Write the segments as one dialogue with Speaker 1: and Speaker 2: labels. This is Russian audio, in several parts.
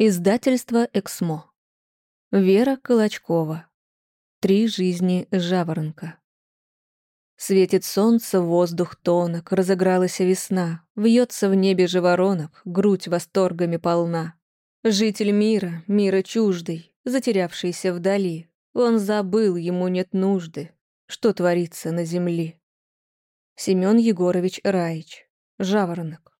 Speaker 1: Издательство «Эксмо». Вера Колочкова. Три жизни жаворонка. Светит солнце, воздух тонок, разыгралась весна, Вьется в небе живоронок, грудь восторгами полна. Житель мира, мира чуждый, затерявшийся вдали, Он забыл, ему нет нужды, что творится на земле. Семён Егорович Раич. Жаворонок.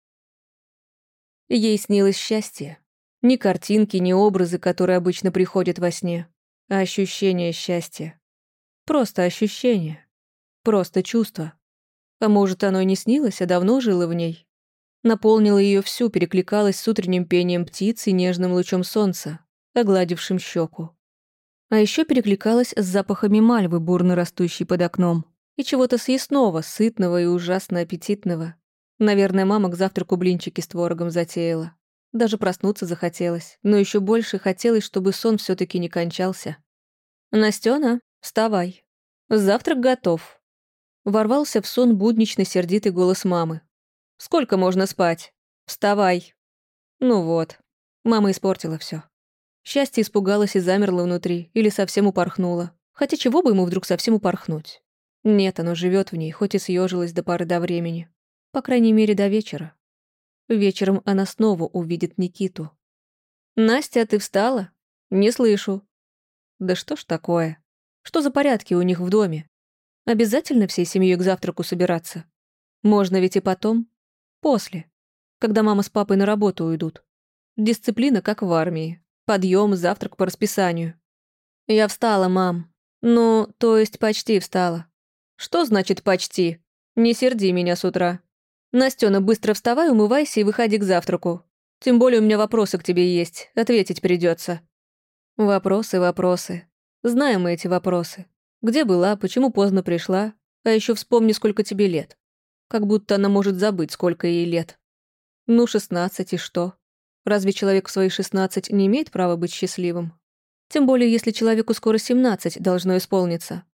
Speaker 1: Ей снилось счастье, ни картинки, ни образы, которые обычно приходят во сне, а ощущение счастья. Просто ощущение. Просто чувство. А может, оно и не снилось, а давно жило в ней. Наполнило ее всю, перекликалось с утренним пением птиц и нежным лучом солнца, огладившим щеку. А еще перекликалось с запахами мальвы, бурно растущей под окном, и чего-то съестного, сытного и ужасно аппетитного. Наверное, мама к завтраку блинчики с творогом затеяла. Даже проснуться захотелось, но еще больше хотелось, чтобы сон все таки не кончался. «Настёна, вставай. Завтрак готов». Ворвался в сон будничный сердитый голос мамы. «Сколько можно спать? Вставай». Ну вот, мама испортила все. Счастье испугалось и замерло внутри, или совсем упорхнуло. Хотя чего бы ему вдруг совсем упорхнуть? Нет, оно живет в ней, хоть и съежилось до поры до времени. По крайней мере, до вечера. Вечером она снова увидит Никиту. «Настя, ты встала? Не слышу». «Да что ж такое? Что за порядки у них в доме? Обязательно всей семьей к завтраку собираться? Можно ведь и потом. После. Когда мама с папой на работу уйдут. Дисциплина, как в армии. Подъем, завтрак по расписанию. Я встала, мам. Ну, то есть почти встала. Что значит «почти»? Не серди меня с утра. «Настёна, быстро вставай, умывайся и выходи к завтраку. Тем более у меня вопросы к тебе есть, ответить придется. Вопросы, вопросы. Знаем мы эти вопросы. Где была, почему поздно пришла, а еще вспомни, сколько тебе лет. Как будто она может забыть, сколько ей лет. Ну, шестнадцать и что? Разве человек в свои шестнадцать не имеет права быть счастливым? Тем более, если человеку скоро семнадцать должно исполниться.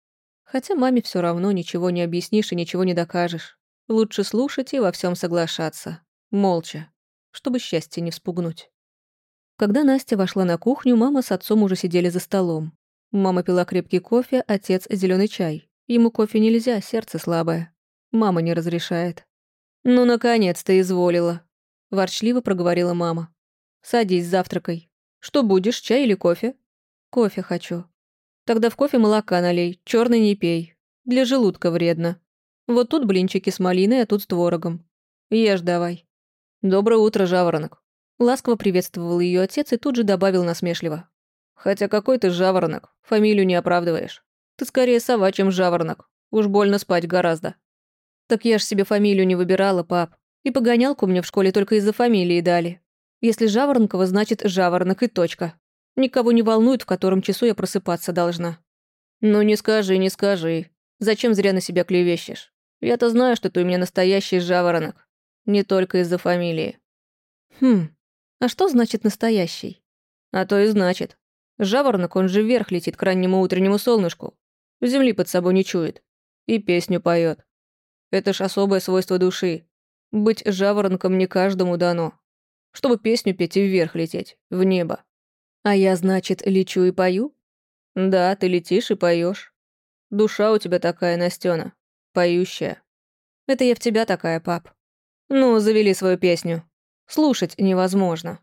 Speaker 1: Хотя маме все равно ничего не объяснишь и ничего не докажешь. Лучше слушать и во всем соглашаться. Молча, чтобы счастье не вспугнуть. Когда Настя вошла на кухню, мама с отцом уже сидели за столом. Мама пила крепкий кофе, отец — зеленый чай. Ему кофе нельзя, сердце слабое. Мама не разрешает. «Ну, наконец-то изволила», — ворчливо проговорила мама. «Садись, завтракай. Что будешь, чай или кофе?» «Кофе хочу». «Тогда в кофе молока налей, черный не пей. Для желудка вредно». Вот тут блинчики с малиной, а тут с творогом. Ешь давай. Доброе утро, жаворонок. Ласково приветствовал ее отец и тут же добавил насмешливо. Хотя какой ты жаворонок, фамилию не оправдываешь. Ты скорее сова, чем жаворонок. Уж больно спать гораздо. Так я ж себе фамилию не выбирала, пап. И погонялку мне в школе только из-за фамилии дали. Если Жаворонкова, значит Жаворонок и точка. Никого не волнует, в котором часу я просыпаться должна. Ну не скажи, не скажи. Зачем зря на себя клевещешь? Я-то знаю, что ты у меня настоящий жаворонок. Не только из-за фамилии. Хм, а что значит настоящий? А то и значит. Жаворонок, он же вверх летит к раннему утреннему солнышку. Земли под собой не чует. И песню поет. Это ж особое свойство души. Быть жаворонком не каждому дано. Чтобы песню петь и вверх лететь, в небо. А я, значит, лечу и пою? Да, ты летишь и поешь. Душа у тебя такая, Настена поющая. Это я в тебя такая, пап. Ну, завели свою песню. Слушать невозможно.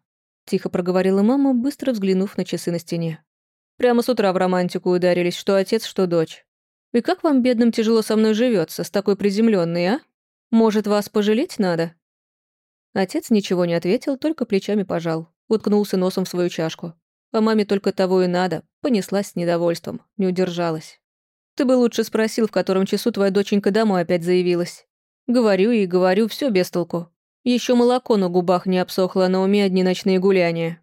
Speaker 1: Тихо проговорила мама, быстро взглянув на часы на стене. Прямо с утра в романтику ударились, что отец, что дочь. И как вам, бедным, тяжело со мной живется, с такой приземленной, а? Может, вас пожалеть надо?» Отец ничего не ответил, только плечами пожал, уткнулся носом в свою чашку. А маме только того и надо, понеслась с недовольством, не удержалась. Ты бы лучше спросил, в котором часу твоя доченька домой опять заявилась. Говорю и говорю, все без толку. Еще молоко на губах не обсохло, на уме одни ночные гуляния.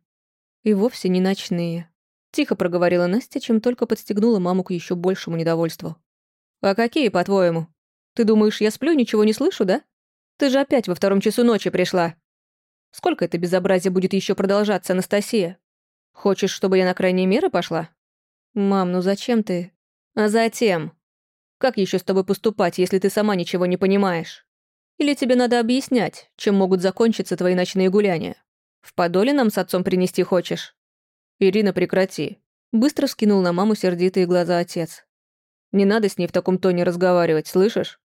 Speaker 1: И вовсе не ночные. Тихо проговорила Настя, чем только подстегнула маму к еще большему недовольству. «А какие, по-твоему? Ты думаешь, я сплю, ничего не слышу, да? Ты же опять во втором часу ночи пришла. Сколько это безобразие будет еще продолжаться, Анастасия? Хочешь, чтобы я на крайние меры пошла? Мам, ну зачем ты? А затем... Как еще с тобой поступать, если ты сама ничего не понимаешь? Или тебе надо объяснять, чем могут закончиться твои ночные гуляния? В подоле нам с отцом принести хочешь?» «Ирина, прекрати!» Быстро скинул на маму сердитые глаза отец. «Не надо с ней в таком тоне разговаривать, слышишь?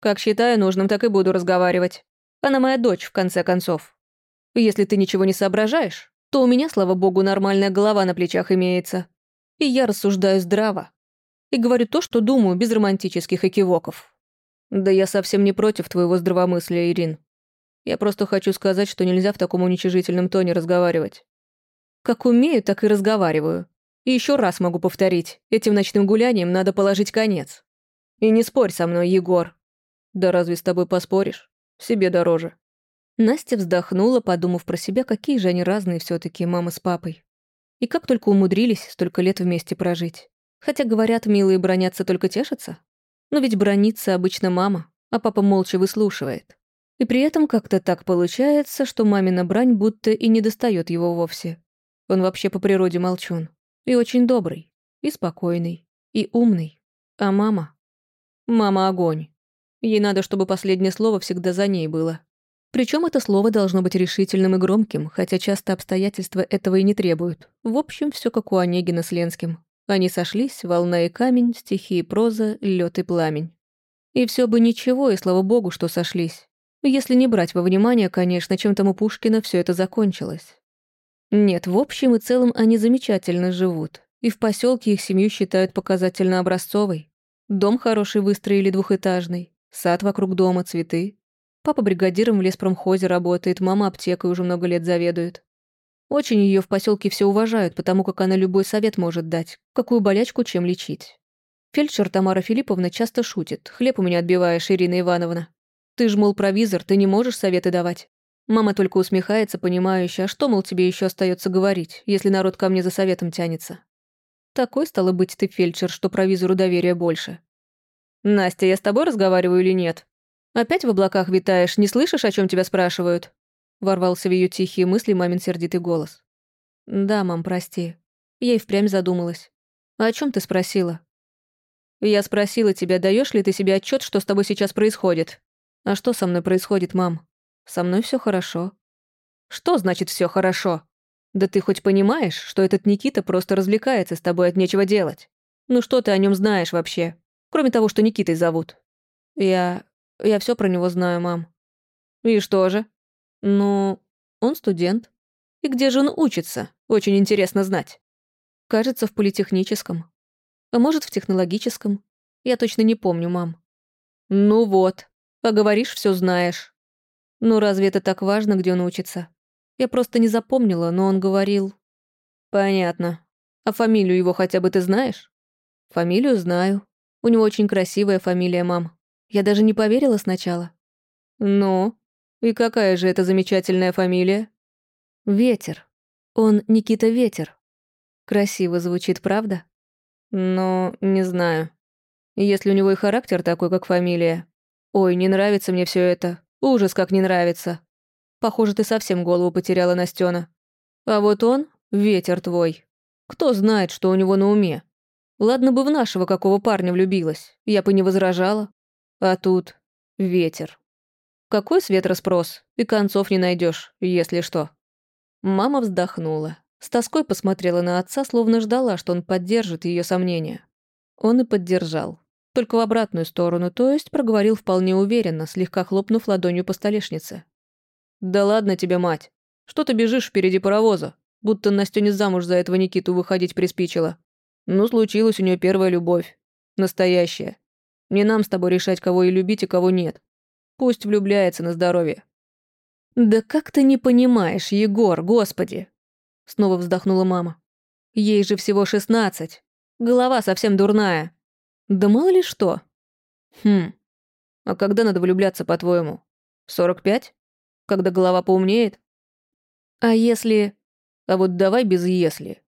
Speaker 1: Как считаю нужным, так и буду разговаривать. Она моя дочь, в конце концов. Если ты ничего не соображаешь, то у меня, слава богу, нормальная голова на плечах имеется. И я рассуждаю здраво. И говорю то, что думаю, без романтических экивоков. Да я совсем не против твоего здравомыслия, Ирин. Я просто хочу сказать, что нельзя в таком уничижительном тоне разговаривать. Как умею, так и разговариваю. И еще раз могу повторить, этим ночным гулянием надо положить конец. И не спорь со мной, Егор. Да разве с тобой поспоришь? Себе дороже. Настя вздохнула, подумав про себя, какие же они разные все таки мама с папой. И как только умудрились столько лет вместе прожить. Хотя, говорят, милые бронятся только тешатся. Но ведь бронится обычно мама, а папа молча выслушивает. И при этом как-то так получается, что мамина брань будто и не достает его вовсе. Он вообще по природе молчун. И очень добрый, и спокойный, и умный. А мама? Мама огонь. Ей надо, чтобы последнее слово всегда за ней было. Причем это слово должно быть решительным и громким, хотя часто обстоятельства этого и не требуют. В общем, все как у Онегина с Ленским. Они сошлись, волна и камень, стихи и проза, лед и пламень. И все бы ничего, и слава богу, что сошлись. Если не брать во внимание, конечно, чем там у Пушкина все это закончилось. Нет, в общем и целом они замечательно живут. И в поселке их семью считают показательно образцовой. Дом хороший выстроили двухэтажный, Сад вокруг дома, цветы. Папа бригадиром в леспромхозе работает, мама аптекой уже много лет заведует. Очень ее в поселке все уважают, потому как она любой совет может дать, какую болячку чем лечить. Фельдшер Тамара Филипповна часто шутит. «Хлеб у меня отбиваешь, Ирина Ивановна. Ты ж, мол, провизор, ты не можешь советы давать». Мама только усмехается, понимающая, а что, мол, тебе еще остается говорить, если народ ко мне за советом тянется. Такой, стало быть, ты фельдшер, что провизору доверия больше. «Настя, я с тобой разговариваю или нет? Опять в облаках витаешь, не слышишь, о чем тебя спрашивают?» Ворвался в ее тихие мысли мамин сердитый голос. «Да, мам, прости. Я и впрямь задумалась. А о чем ты спросила?» «Я спросила тебя, даешь ли ты себе отчет, что с тобой сейчас происходит?» «А что со мной происходит, мам? Со мной все хорошо». «Что значит все хорошо? Да ты хоть понимаешь, что этот Никита просто развлекается с тобой от нечего делать? Ну что ты о нем знаешь вообще?» Кроме того, что Никитой зовут. Я... я все про него знаю, мам. И что же? Ну, он студент. И где же он учится? Очень интересно знать. Кажется, в политехническом. А может, в технологическом. Я точно не помню, мам. Ну вот. А говоришь, все знаешь. Ну разве это так важно, где он учится? Я просто не запомнила, но он говорил... Понятно. А фамилию его хотя бы ты знаешь? Фамилию знаю. У него очень красивая фамилия, мам. Я даже не поверила сначала. Ну, и какая же это замечательная фамилия? Ветер. Он Никита Ветер. Красиво звучит, правда? Но не знаю. Если у него и характер такой, как фамилия. Ой, не нравится мне все это. Ужас, как не нравится. Похоже, ты совсем голову потеряла, Настена. А вот он — ветер твой. Кто знает, что у него на уме? Ладно бы в нашего какого парня влюбилась, я бы не возражала. А тут ветер. Какой с ветра спрос, и концов не найдешь, если что. Мама вздохнула. С тоской посмотрела на отца, словно ждала, что он поддержит ее сомнения. Он и поддержал. Только в обратную сторону, то есть проговорил вполне уверенно, слегка хлопнув ладонью по столешнице. «Да ладно тебе, мать. Что ты бежишь впереди паровоза? Будто Настю не замуж за этого Никиту выходить приспичило. Ну, случилась у нее первая любовь. Настоящая. Не нам с тобой решать, кого и любить, и кого нет. Пусть влюбляется на здоровье». «Да как ты не понимаешь, Егор, господи!» Снова вздохнула мама. «Ей же всего шестнадцать. Голова совсем дурная. Да мало ли что». «Хм. А когда надо влюбляться, по-твоему? Сорок пять? Когда голова поумнеет?» «А если...» «А вот давай без «если».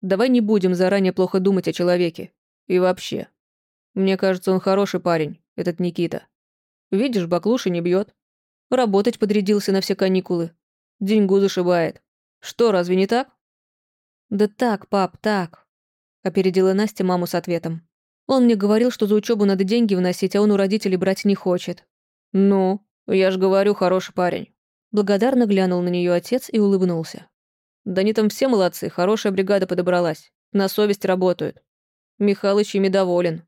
Speaker 1: Давай не будем заранее плохо думать о человеке. И вообще. Мне кажется, он хороший парень, этот Никита. Видишь, баклуши не бьет. Работать подрядился на все каникулы. Деньгу зашибает. Что, разве не так? Да так, пап, так. Опередила Настя маму с ответом. Он мне говорил, что за учебу надо деньги вносить, а он у родителей брать не хочет. Ну, я ж говорю, хороший парень. Благодарно глянул на нее отец и улыбнулся. Да они там все молодцы, хорошая бригада подобралась. На совесть работают. Михалыч ими доволен.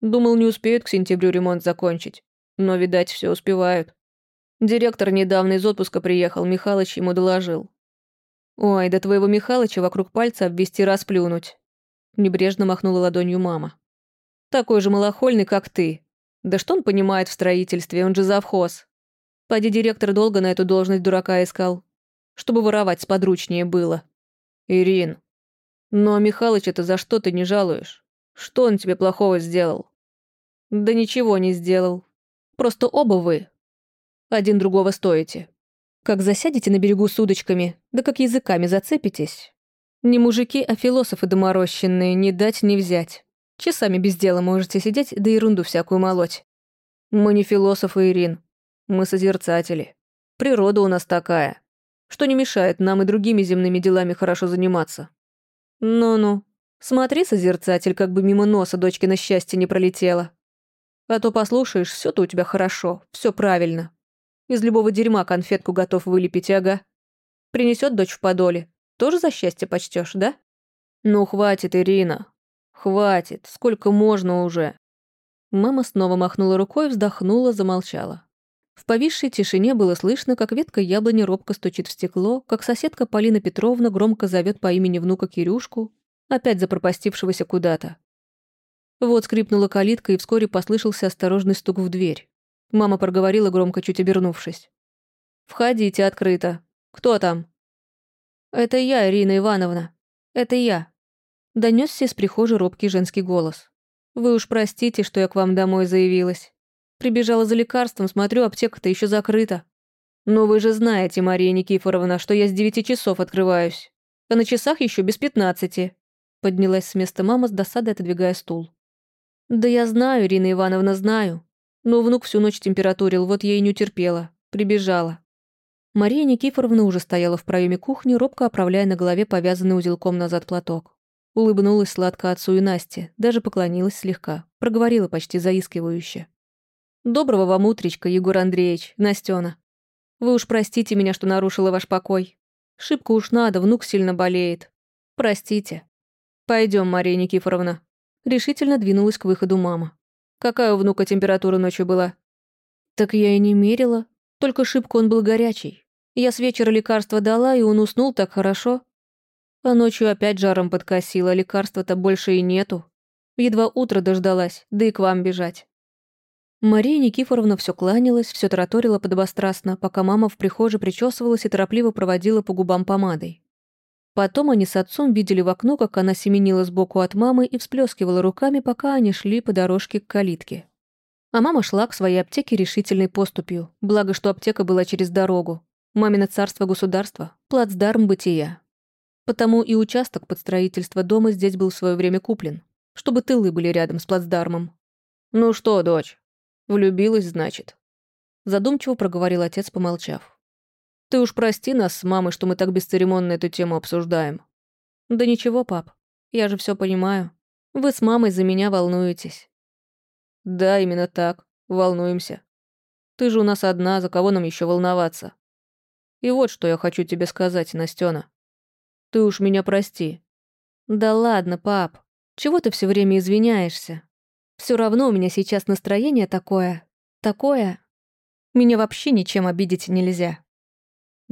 Speaker 1: Думал, не успеют к сентябрю ремонт закончить. Но, видать, все успевают. Директор недавно из отпуска приехал, Михалыч ему доложил. «Ой, да твоего Михалыча вокруг пальца обвести расплюнуть». Небрежно махнула ладонью мама. «Такой же малохольный, как ты. Да что он понимает в строительстве, он же завхоз. Поди директор долго на эту должность дурака искал, чтобы воровать сподручнее было. Ирин, а Михалыча-то за что ты не жалуешь? Что он тебе плохого сделал? Да ничего не сделал. Просто оба вы. Один другого стоите. Как засядете на берегу с удочками, да как языками зацепитесь. Не мужики, а философы доморощенные, не дать, не взять. Часами без дела можете сидеть, да ерунду всякую молоть. Мы не философы, Ирин. Мы созерцатели. Природа у нас такая, что не мешает нам и другими земными делами хорошо заниматься. Ну-ну, смотри, созерцатель, как бы мимо носа дочки счастье не пролетело. А то послушаешь, все то у тебя хорошо, все правильно. Из любого дерьма конфетку готов вылепить, ага. Принесет дочь в подоле. Тоже за счастье почтешь, да? Ну, хватит, Ирина. Хватит, сколько можно уже. Мама снова махнула рукой, вздохнула, замолчала. В повисшей тишине было слышно, как ветка яблони робко стучит в стекло, как соседка Полина Петровна громко зовет по имени внука Кирюшку, опять запропастившегося куда-то. Вот скрипнула калитка, и вскоре послышался осторожный стук в дверь. Мама проговорила громко, чуть обернувшись. «Входите, открыто. Кто там?» «Это я, Ирина Ивановна. Это я». Донесся из прихожей робкий женский голос. «Вы уж простите, что я к вам домой заявилась. Прибежала за лекарством, смотрю, аптека-то еще закрыта. Но вы же знаете, Мария Никифоровна, что я с девяти часов открываюсь. А на часах еще без пятнадцати». Поднялась с места мама с досадой, отодвигая стул. «Да я знаю, Ирина Ивановна, знаю. Но внук всю ночь температурил, вот я и не утерпела. Прибежала». Мария Никифоровна уже стояла в проеме кухни, робко оправляя на голове повязанный узелком назад платок. Улыбнулась сладко отцу и Насте, даже поклонилась слегка, проговорила почти заискивающе. «Доброго вам утречка, Егор Андреевич, Настена. Вы уж простите меня, что нарушила ваш покой. Шибко уж надо, внук сильно болеет. Простите. Пойдем, Мария Никифоровна». Решительно двинулась к выходу мама. «Какая у внука температура ночью была?» «Так я и не мерила. Только шибко он был горячий. Я с вечера лекарство дала, и он уснул так хорошо. А ночью опять жаром подкосила, лекарства-то больше и нету. Едва утро дождалась, да и к вам бежать. Мария Никифоровна все кланялась, все тараторила подобострастно, пока мама в прихожей причесывалась и торопливо проводила по губам помадой. Потом они с отцом видели в окно, как она семенила сбоку от мамы и всплескивала руками, пока они шли по дорожке к калитке. А мама шла к своей аптеке решительной поступью, благо что аптека была через дорогу. Мамино царство государства, плацдарм бытия. Потому и участок под строительство дома здесь был в свое время куплен, чтобы тылы были рядом с плацдармом. «Ну что, дочь, Влюбилась, значит. Задумчиво проговорил отец, помолчав. Ты уж прости нас с мамой, что мы так бесцеремонно эту тему обсуждаем. Да ничего, пап. Я же все понимаю. Вы с мамой за меня волнуетесь. Да, именно так. Волнуемся. Ты же у нас одна, за кого нам еще волноваться? И вот что я хочу тебе сказать, Настена. Ты уж меня прости. Да ладно, пап. Чего ты все время извиняешься? Все равно у меня сейчас настроение такое, такое. Меня вообще ничем обидеть нельзя.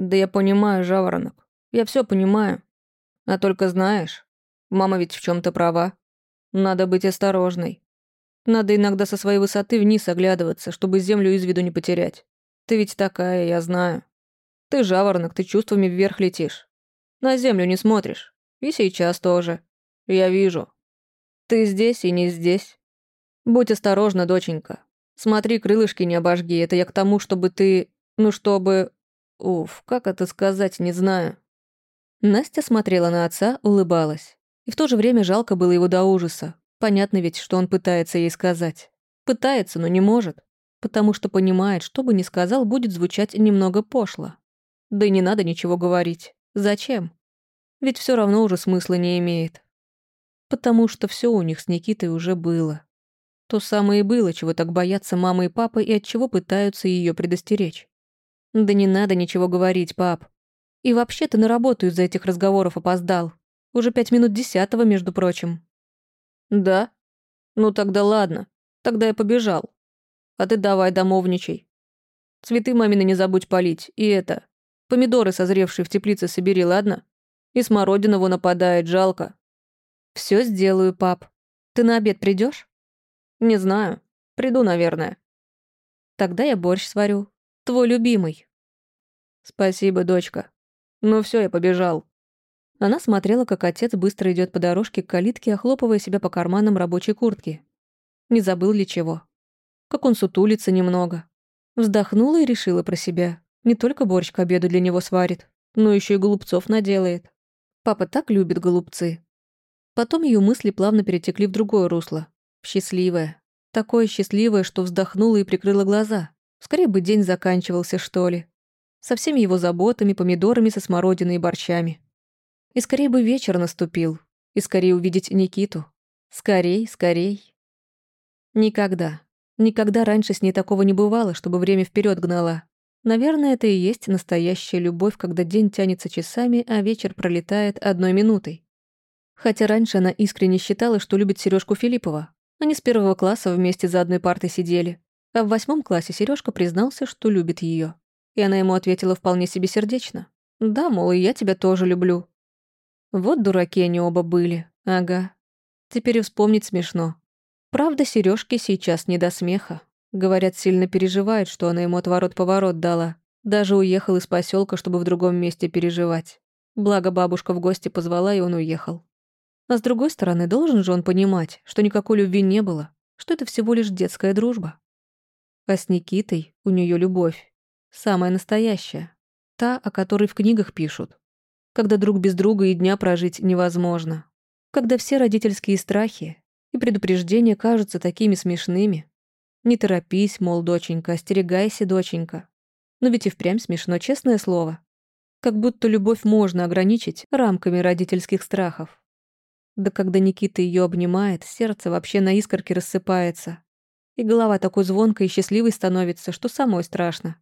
Speaker 1: Да я понимаю, жаворонок. Я все понимаю. А только знаешь, мама ведь в чем то права. Надо быть осторожной. Надо иногда со своей высоты вниз оглядываться, чтобы землю из виду не потерять. Ты ведь такая, я знаю. Ты жаворонок, ты чувствами вверх летишь. На землю не смотришь. И сейчас тоже. Я вижу. Ты здесь и не здесь. «Будь осторожна, доченька. Смотри, крылышки не обожги. Это я к тому, чтобы ты... Ну, чтобы... Уф, как это сказать, не знаю». Настя смотрела на отца, улыбалась. И в то же время жалко было его до ужаса. Понятно ведь, что он пытается ей сказать. Пытается, но не может. Потому что понимает, что бы ни сказал, будет звучать немного пошло. Да и не надо ничего говорить. Зачем? Ведь все равно уже смысла не имеет. Потому что все у них с Никитой уже было. То самое и было, чего так боятся мама и папа и от чего пытаются ее предостеречь. Да не надо ничего говорить, пап. И вообще ты на работу из-за этих разговоров опоздал. Уже пять минут десятого, между прочим. Да? Ну тогда ладно. Тогда я побежал. А ты давай домовничай. Цветы мамины не забудь полить. И это... Помидоры, созревшие в теплице, собери, ладно? И смородина вон нападает, жалко. Все сделаю, пап. Ты на обед придешь? Не знаю. Приду, наверное. Тогда я борщ сварю. Твой любимый. Спасибо, дочка. Ну все, я побежал. Она смотрела, как отец быстро идет по дорожке к калитке, охлопывая себя по карманам рабочей куртки. Не забыл ли чего? Как он сутулится немного. Вздохнула и решила про себя. Не только борщ к обеду для него сварит, но еще и голубцов наделает. Папа так любит голубцы. Потом ее мысли плавно перетекли в другое русло. В счастливое. Такое счастливое, что вздохнула и прикрыла глаза. Скорее бы день заканчивался, что ли. Со всеми его заботами, помидорами со смородиной и борщами. И скорее бы вечер наступил. И скорее увидеть Никиту. Скорей, скорей. Никогда. Никогда раньше с ней такого не бывало, чтобы время вперед гнала. Наверное, это и есть настоящая любовь, когда день тянется часами, а вечер пролетает одной минутой. Хотя раньше она искренне считала, что любит Сережку Филиппова. Они с первого класса вместе за одной партой сидели. А в восьмом классе Сережка признался, что любит ее. И она ему ответила вполне себе сердечно. «Да, мол, и я тебя тоже люблю». Вот дураки они оба были. Ага. Теперь вспомнить смешно. Правда, Сережке сейчас не до смеха. Говорят, сильно переживает, что она ему отворот-поворот дала. Даже уехал из поселка, чтобы в другом месте переживать. Благо бабушка в гости позвала, и он уехал. А с другой стороны, должен же он понимать, что никакой любви не было, что это всего лишь детская дружба. А с Никитой у нее любовь. Самая настоящая. Та, о которой в книгах пишут. Когда друг без друга и дня прожить невозможно. Когда все родительские страхи и предупреждения кажутся такими смешными, не торопись, мол, доченька, остерегайся, доченька. Но ведь и впрямь смешно, честное слово. Как будто любовь можно ограничить рамками родительских страхов. Да когда Никита ее обнимает, сердце вообще на искорке рассыпается. И голова такой звонкой и счастливой становится, что самой страшно.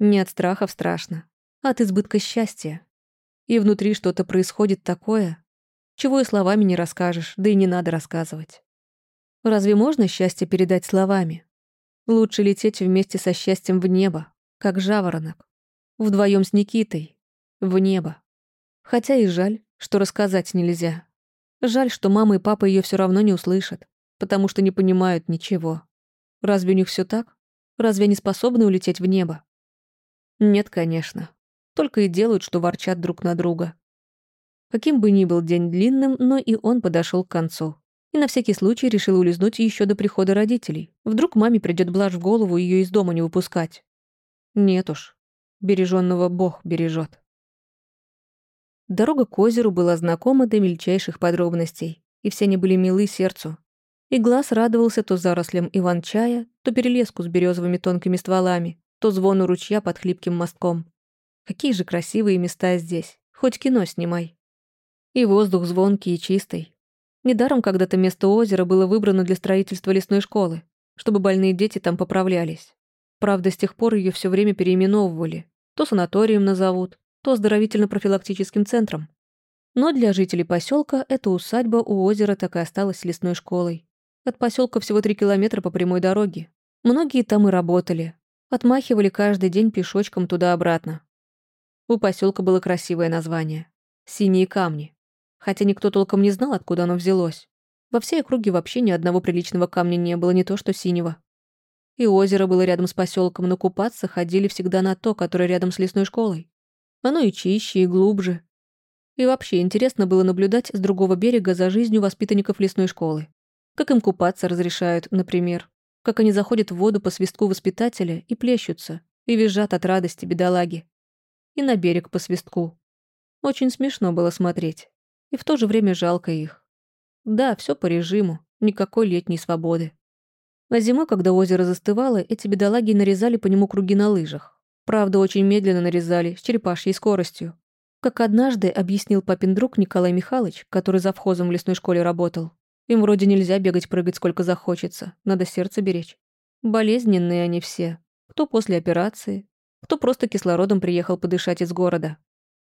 Speaker 1: Не от страхов страшно, а от избытка счастья. И внутри что-то происходит такое, чего и словами не расскажешь, да и не надо рассказывать. Разве можно счастье передать словами? Лучше лететь вместе со счастьем в небо, как жаворонок. Вдвоем с Никитой. В небо. Хотя и жаль, что рассказать нельзя. Жаль, что мама и папа ее все равно не услышат, потому что не понимают ничего. Разве у них все так? Разве они способны улететь в небо? Нет, конечно. Только и делают, что ворчат друг на друга. Каким бы ни был день длинным, но и он подошел к концу и на всякий случай решила улизнуть еще до прихода родителей. Вдруг маме придет блажь в голову ее из дома не выпускать. Нет уж, береженного Бог бережет. Дорога к озеру была знакома до мельчайших подробностей, и все они были милы сердцу. И глаз радовался то зарослям иван-чая, то перелеску с березовыми тонкими стволами, то звону ручья под хлипким мостком. Какие же красивые места здесь, хоть кино снимай. И воздух звонкий и чистый, Недаром когда-то место озера было выбрано для строительства лесной школы, чтобы больные дети там поправлялись. Правда, с тех пор ее все время переименовывали. То санаторием назовут, то оздоровительно-профилактическим центром. Но для жителей поселка эта усадьба у озера так и осталась лесной школой. От поселка всего три километра по прямой дороге. Многие там и работали. Отмахивали каждый день пешочком туда-обратно. У поселка было красивое название — «Синие камни» хотя никто толком не знал, откуда оно взялось. Во всей округе вообще ни одного приличного камня не было, не то что синего. И озеро было рядом с поселком, но купаться ходили всегда на то, которое рядом с лесной школой. Оно и чище, и глубже. И вообще интересно было наблюдать с другого берега за жизнью воспитанников лесной школы. Как им купаться разрешают, например. Как они заходят в воду по свистку воспитателя и плещутся, и визжат от радости бедолаги. И на берег по свистку. Очень смешно было смотреть. И в то же время жалко их. Да, все по режиму, никакой летней свободы. А зимой, когда озеро застывало, эти бедолаги нарезали по нему круги на лыжах. Правда, очень медленно нарезали, с черепашьей скоростью. Как однажды объяснил папин друг Николай Михайлович, который за вхозом в лесной школе работал. Им вроде нельзя бегать-прыгать сколько захочется, надо сердце беречь. Болезненные они все. Кто после операции, кто просто кислородом приехал подышать из города.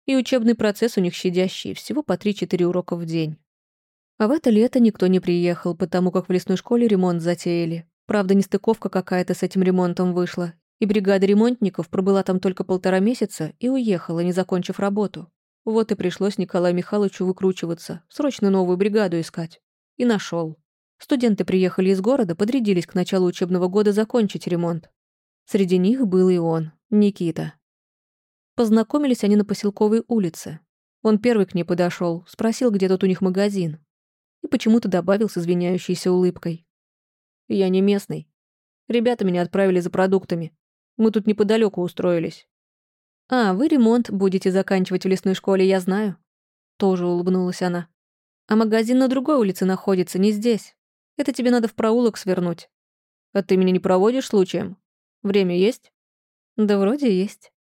Speaker 1: И учебный процесс у них щадящий, всего по 3-4 урока в день. А в это лето никто не приехал, потому как в лесной школе ремонт затеяли. Правда, нестыковка какая-то с этим ремонтом вышла, и бригада ремонтников пробыла там только полтора месяца и уехала, не закончив работу. Вот и пришлось Николаю Михайловичу выкручиваться, срочно новую бригаду искать. И нашел. Студенты приехали из города, подрядились к началу учебного года закончить ремонт. Среди них был и он, Никита. Познакомились они на поселковой улице. Он первый к ней подошел, спросил, где тут у них магазин. И почему-то добавил с извиняющейся улыбкой. «Я не местный. Ребята меня отправили за продуктами. Мы тут неподалеку устроились». «А, вы ремонт будете заканчивать в лесной школе, я знаю». Тоже улыбнулась она. «А магазин на другой улице находится, не здесь. Это тебе надо в проулок свернуть. А ты меня не проводишь случаем? Время есть?» «Да вроде есть».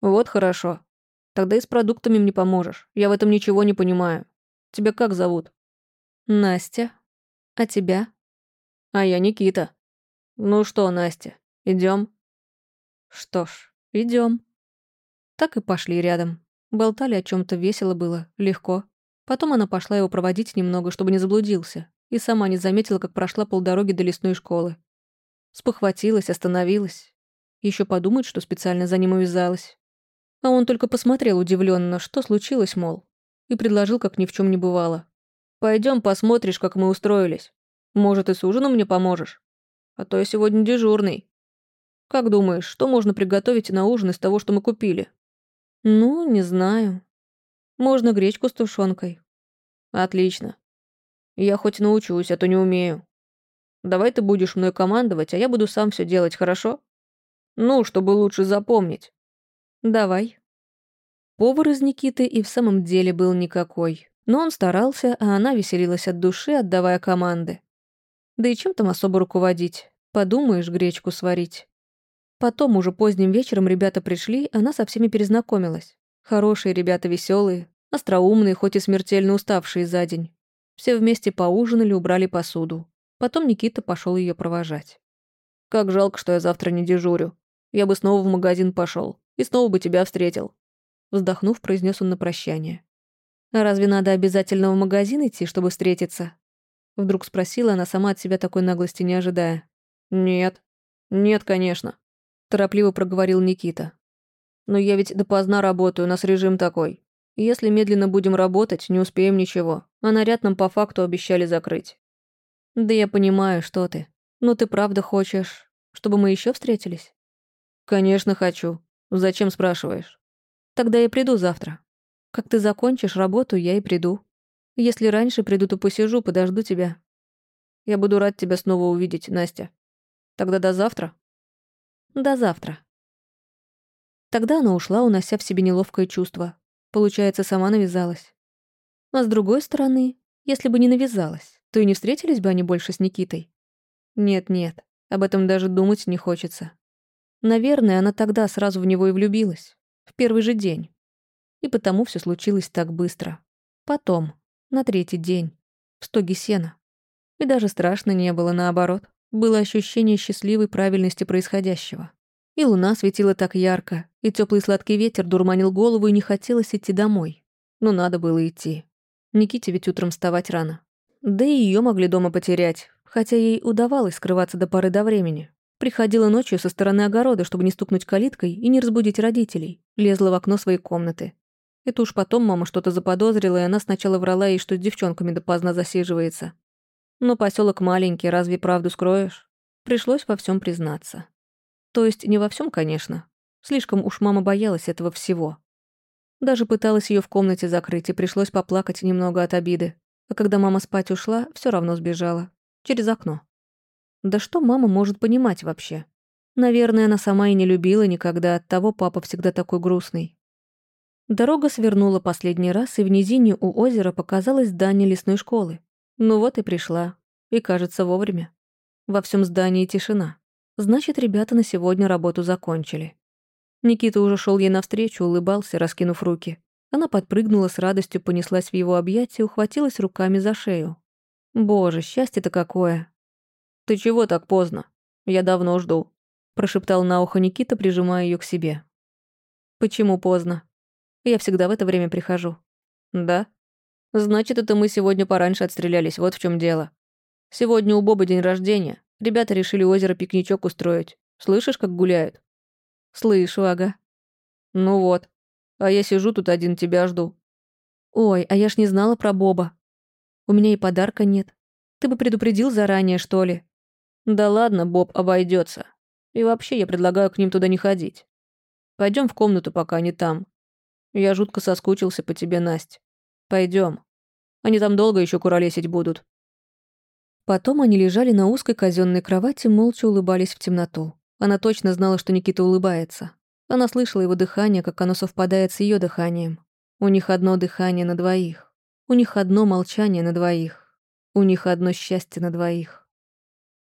Speaker 1: «Вот хорошо. Тогда и с продуктами мне поможешь. Я в этом ничего не понимаю. Тебя как зовут?» «Настя. А тебя?» «А я Никита. Ну что, Настя, идем? «Что ж, идем. Так и пошли рядом. Болтали о чем то весело было, легко. Потом она пошла его проводить немного, чтобы не заблудился, и сама не заметила, как прошла полдороги до лесной школы. Спохватилась, остановилась. Еще подумает, что специально за ним увязалась. А он только посмотрел удивленно, что случилось, мол, и предложил, как ни в чем не бывало. Пойдем посмотришь, как мы устроились. Может, и с ужином мне поможешь? А то я сегодня дежурный. Как думаешь, что можно приготовить на ужин из того, что мы купили? Ну, не знаю. Можно гречку с тушенкой. Отлично. Я хоть научусь, а то не умею. Давай ты будешь мной командовать, а я буду сам все делать, хорошо? Ну, чтобы лучше запомнить. «Давай». Повар из Никиты и в самом деле был никакой. Но он старался, а она веселилась от души, отдавая команды. Да и чем там особо руководить? Подумаешь, гречку сварить. Потом, уже поздним вечером, ребята пришли, она со всеми перезнакомилась. Хорошие ребята, веселые, остроумные, хоть и смертельно уставшие за день. Все вместе поужинали, убрали посуду. Потом Никита пошел ее провожать. «Как жалко, что я завтра не дежурю. Я бы снова в магазин пошел и снова бы тебя встретил», вздохнув, произнес он на прощание. «А разве надо обязательно в магазин идти, чтобы встретиться?» Вдруг спросила она сама от себя такой наглости не ожидая. «Нет. Нет, конечно», — торопливо проговорил Никита. «Но я ведь допоздна работаю, у нас режим такой. Если медленно будем работать, не успеем ничего, а наряд нам по факту обещали закрыть». «Да я понимаю, что ты. Но ты правда хочешь, чтобы мы еще встретились?» «Конечно хочу. Зачем спрашиваешь?» «Тогда я приду завтра. Как ты закончишь работу, я и приду. Если раньше приду, то посижу, подожду тебя. Я буду рад тебя снова увидеть, Настя. Тогда до завтра?» «До завтра». Тогда она ушла, унося в себе неловкое чувство. Получается, сама навязалась. А с другой стороны, если бы не навязалась, то и не встретились бы они больше с Никитой. Нет-нет, об этом даже думать не хочется. Наверное, она тогда сразу в него и влюбилась. В первый же день. И потому все случилось так быстро. Потом, на третий день, в стоге сена. И даже страшно не было, наоборот. Было ощущение счастливой правильности происходящего. И луна светила так ярко, и теплый сладкий ветер дурманил голову, и не хотелось идти домой. Но надо было идти. Никите ведь утром вставать рано. Да и ее могли дома потерять, хотя ей удавалось скрываться до поры до времени. Приходила ночью со стороны огорода, чтобы не стукнуть калиткой и не разбудить родителей. Лезла в окно своей комнаты. Это уж потом мама что-то заподозрила, и она сначала врала ей, что с девчонками допоздна засиживается. Но поселок маленький, разве правду скроешь? Пришлось во всем признаться. То есть не во всем, конечно. Слишком уж мама боялась этого всего. Даже пыталась ее в комнате закрыть, и пришлось поплакать немного от обиды. А когда мама спать ушла, все равно сбежала. Через окно. Да что мама может понимать вообще? Наверное, она сама и не любила никогда, оттого папа всегда такой грустный. Дорога свернула последний раз, и в низине у озера показалось здание лесной школы. Ну вот и пришла. И, кажется, вовремя. Во всем здании тишина. Значит, ребята на сегодня работу закончили. Никита уже шел ей навстречу, улыбался, раскинув руки. Она подпрыгнула с радостью, понеслась в его объятия, ухватилась руками за шею. Боже, счастье-то какое! «Ты чего так поздно? Я давно жду». прошептал на ухо Никита, прижимая ее к себе. «Почему поздно? Я всегда в это время прихожу». «Да? Значит, это мы сегодня пораньше отстрелялись, вот в чем дело. Сегодня у Боба день рождения. Ребята решили озеро пикничок устроить. Слышишь, как гуляют?» «Слышу, ага». «Ну вот. А я сижу тут один, тебя жду». «Ой, а я ж не знала про Боба. У меня и подарка нет. Ты бы предупредил заранее, что ли?» «Да ладно, Боб обойдется. И вообще я предлагаю к ним туда не ходить. Пойдем в комнату, пока они там. Я жутко соскучился по тебе, Насть. Пойдем. Они там долго еще куролесить будут». Потом они лежали на узкой казенной кровати, молча улыбались в темноту. Она точно знала, что Никита улыбается. Она слышала его дыхание, как оно совпадает с ее дыханием. У них одно дыхание на двоих. У них одно молчание на двоих. У них одно счастье на двоих.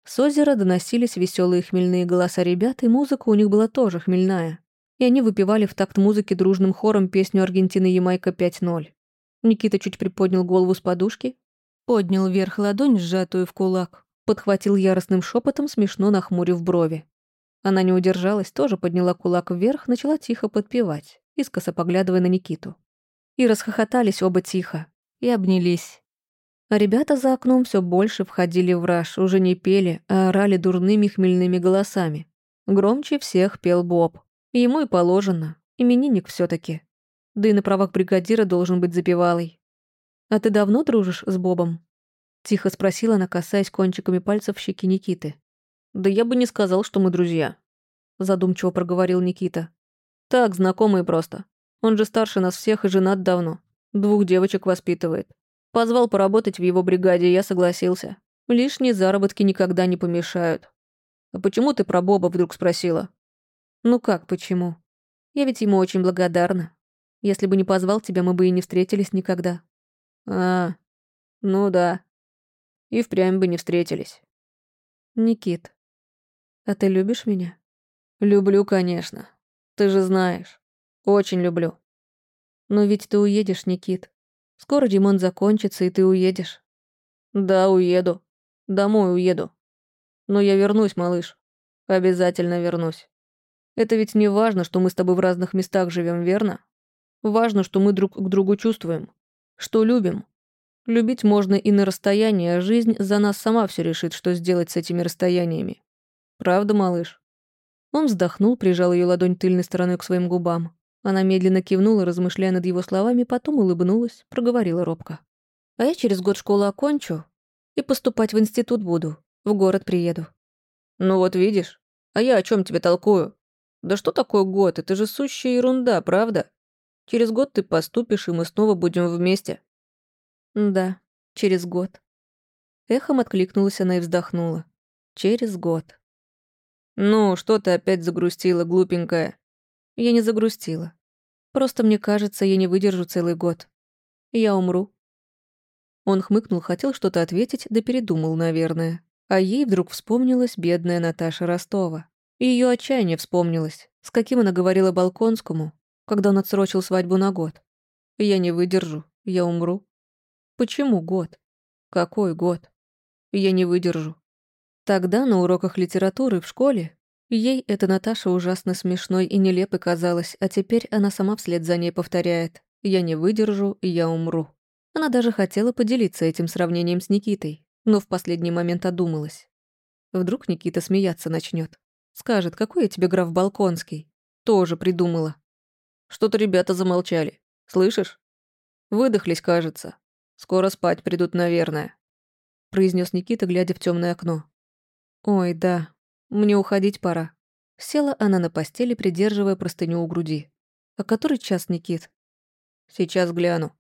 Speaker 1: С озера доносились веселые хмельные голоса ребят, и музыка у них была тоже хмельная. И они выпивали в такт музыки дружным хором песню Аргентины-Ямайка 5-0. Никита чуть приподнял голову с подушки, поднял вверх ладонь, сжатую в кулак, подхватил яростным шепотом, смешно нахмурив брови. Она не удержалась, тоже подняла кулак вверх, начала тихо подпевать, искоса поглядывая на Никиту. И расхохотались оба тихо, и обнялись. А ребята за окном все больше входили в раж, уже не пели, а орали дурными хмельными голосами. Громче всех пел Боб. Ему и положено, именинник все таки Да и на правах бригадира должен быть запевалой. «А ты давно дружишь с Бобом?» Тихо спросила она, касаясь кончиками пальцев щеки Никиты. «Да я бы не сказал, что мы друзья», задумчиво проговорил Никита. «Так, знакомые просто. Он же старше нас всех и женат давно. Двух девочек воспитывает. Позвал поработать в его бригаде, я согласился. Лишние заработки никогда не помешают. А почему ты про Боба вдруг спросила? Ну как, почему? Я ведь ему очень благодарна. Если бы не позвал тебя, мы бы и не встретились никогда. А, ну да. И впрямь бы не встретились. Никит, а ты любишь меня? Люблю, конечно. Ты же знаешь. Очень люблю. Но ведь ты уедешь, Никит. Скоро ремонт закончится, и ты уедешь. Да, уеду. Домой уеду. Но я вернусь, малыш. Обязательно вернусь. Это ведь не важно, что мы с тобой в разных местах живем, верно? Важно, что мы друг к другу чувствуем. Что любим. Любить можно и на расстоянии, а жизнь за нас сама все решит, что сделать с этими расстояниями. Правда, малыш? Он вздохнул, прижал ее ладонь тыльной стороной к своим губам. Она медленно кивнула, размышляя над его словами, потом улыбнулась, проговорила робко. «А я через год школу окончу и поступать в институт буду, в город приеду». «Ну вот видишь, а я о чем тебе толкую? Да что такое год? Это же сущая ерунда, правда? Через год ты поступишь, и мы снова будем вместе». «Да, через год». Эхом откликнулась она и вздохнула. «Через год». «Ну, что ты опять загрустила, глупенькая?» Я не загрустила. Просто мне кажется, я не выдержу целый год. Я умру. Он хмыкнул, хотел что-то ответить, да передумал, наверное. А ей вдруг вспомнилась бедная Наташа Ростова. Ее отчаяние вспомнилось, с каким она говорила Балконскому, когда он отсрочил свадьбу на год. «Я не выдержу, я умру». Почему год? Какой год? Я не выдержу. Тогда на уроках литературы в школе Ей эта Наташа ужасно смешной и нелепой казалась, а теперь она сама вслед за ней повторяет «Я не выдержу, я умру». Она даже хотела поделиться этим сравнением с Никитой, но в последний момент одумалась. Вдруг Никита смеяться начнет. Скажет, какой я тебе граф Балконский. Тоже придумала. Что-то ребята замолчали. Слышишь? Выдохлись, кажется. Скоро спать придут, наверное. Произнес Никита, глядя в темное окно. Ой, да, мне уходить пора. Села она на постели, придерживая простыню у груди. А который час, Никит? Сейчас гляну.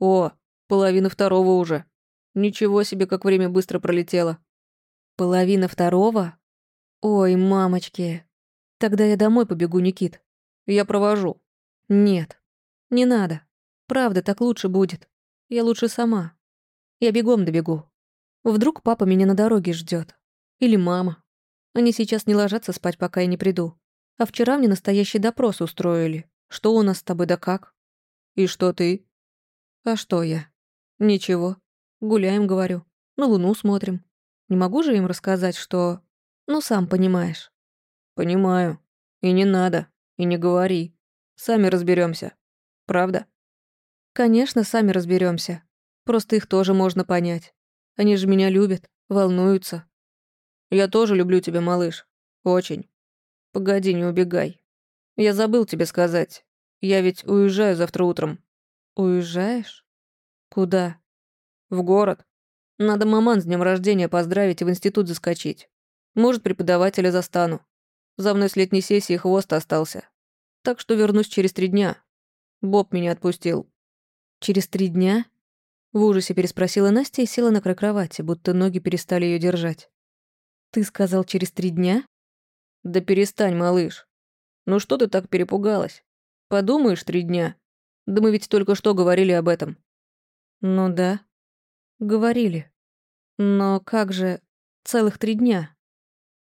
Speaker 1: О, половина второго уже. Ничего себе, как время быстро пролетело. Половина второго? Ой, мамочки. Тогда я домой побегу, Никит. Я провожу. Нет, не надо. Правда, так лучше будет. Я лучше сама. Я бегом добегу. Вдруг папа меня на дороге ждет. Или мама. Они сейчас не ложатся спать, пока я не приду. А вчера мне настоящий допрос устроили. Что у нас с тобой да как? И что ты? А что я? Ничего. Гуляем, говорю. На луну смотрим. Не могу же им рассказать, что... Ну, сам понимаешь.
Speaker 2: Понимаю. И не надо. И не говори. Сами разберемся. Правда?
Speaker 1: Конечно, сами разберемся. Просто их тоже можно понять. Они же меня любят, волнуются.
Speaker 2: Я тоже люблю тебя, малыш. Очень. Погоди, не убегай. Я забыл тебе сказать. Я ведь уезжаю завтра утром.
Speaker 1: Уезжаешь? Куда?
Speaker 2: В город. Надо маман с днем рождения поздравить и в институт заскочить. Может, преподавателя застану. За мной с летней сессии хвост остался. Так что вернусь через три дня. Боб меня отпустил.
Speaker 1: Через три дня? В ужасе переспросила Настя и села на край кровати, будто ноги перестали ее держать. Ты сказал через три дня?
Speaker 2: Да перестань, малыш. Ну что ты так перепугалась? Подумаешь, три дня. Да мы ведь только что говорили об этом.
Speaker 1: Ну да. Говорили. Но как же целых три дня?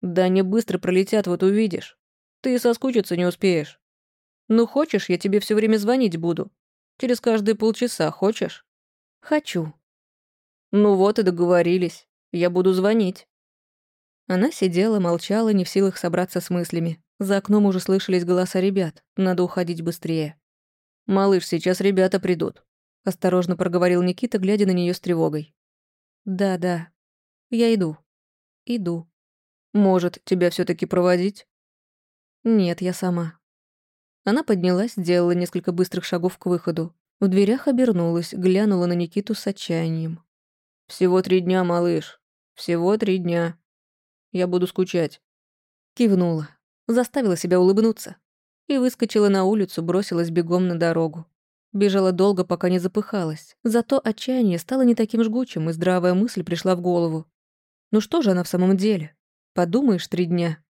Speaker 2: Да они быстро пролетят, вот увидишь. Ты соскучиться не успеешь. Ну хочешь, я тебе все время звонить буду. Через каждые полчаса, хочешь?
Speaker 1: Хочу.
Speaker 2: Ну вот и договорились. Я буду звонить.
Speaker 1: Она сидела, молчала, не в силах собраться с мыслями. За окном уже слышались голоса ребят. Надо уходить быстрее.
Speaker 2: «Малыш, сейчас ребята придут», —
Speaker 1: осторожно проговорил Никита, глядя на нее с тревогой. «Да, да. Я иду. Иду.
Speaker 2: Может, тебя все таки проводить?»
Speaker 1: «Нет, я сама». Она поднялась, сделала несколько быстрых шагов к выходу. В дверях обернулась, глянула на Никиту с отчаянием.
Speaker 2: «Всего три дня, малыш. Всего три дня. Я буду скучать».
Speaker 1: Кивнула, заставила себя улыбнуться и выскочила на улицу, бросилась бегом на дорогу. Бежала долго, пока не запыхалась. Зато отчаяние стало не таким жгучим, и здравая мысль пришла в голову. Ну что же она в самом деле? Подумаешь, три дня.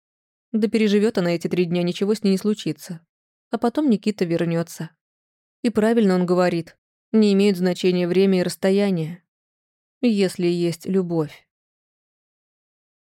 Speaker 1: Да переживет она эти три дня, ничего с ней не случится. А потом Никита вернется. И правильно он говорит. Не имеют значения время и расстояние. Если есть любовь.